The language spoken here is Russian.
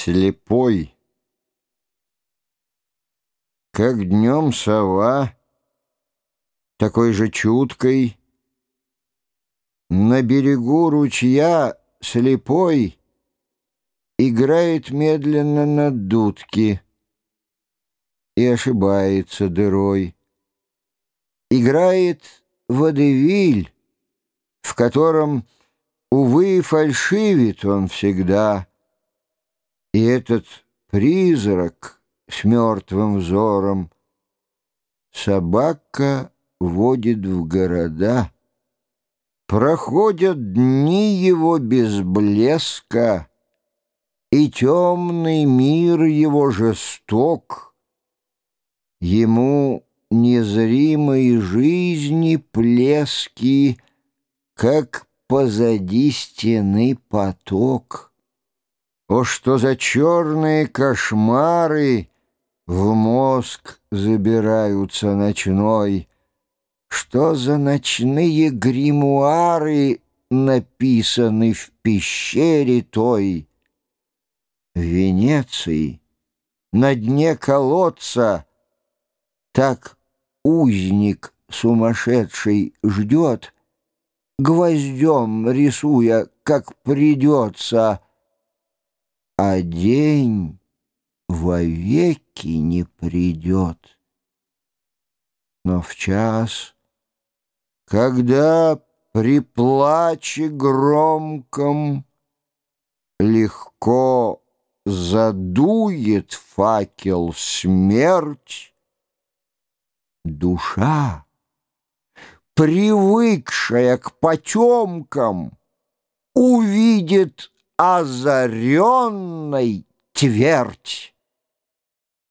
слепой. Как днем сова, такой же чуткой, На берегу ручья слепой Играет медленно на дудке И ошибается дырой. Играет водевиль, в котором, увы, фальшивит он всегда — и этот призрак с мертвым взором Собака водит в города. Проходят дни его без блеска, И темный мир его жесток. Ему незримой жизни плески, Как позади стены поток. О, что за черные кошмары В мозг забираются ночной! Что за ночные гримуары Написаны в пещере той? Венеции, на дне колодца, Так узник сумасшедший ждет, Гвоздем рисуя, как придется — а день вовеки не придет. Но в час, когда при плаче громком Легко задует факел смерть, Душа, привыкшая к потемкам, Увидит озаренной твердь.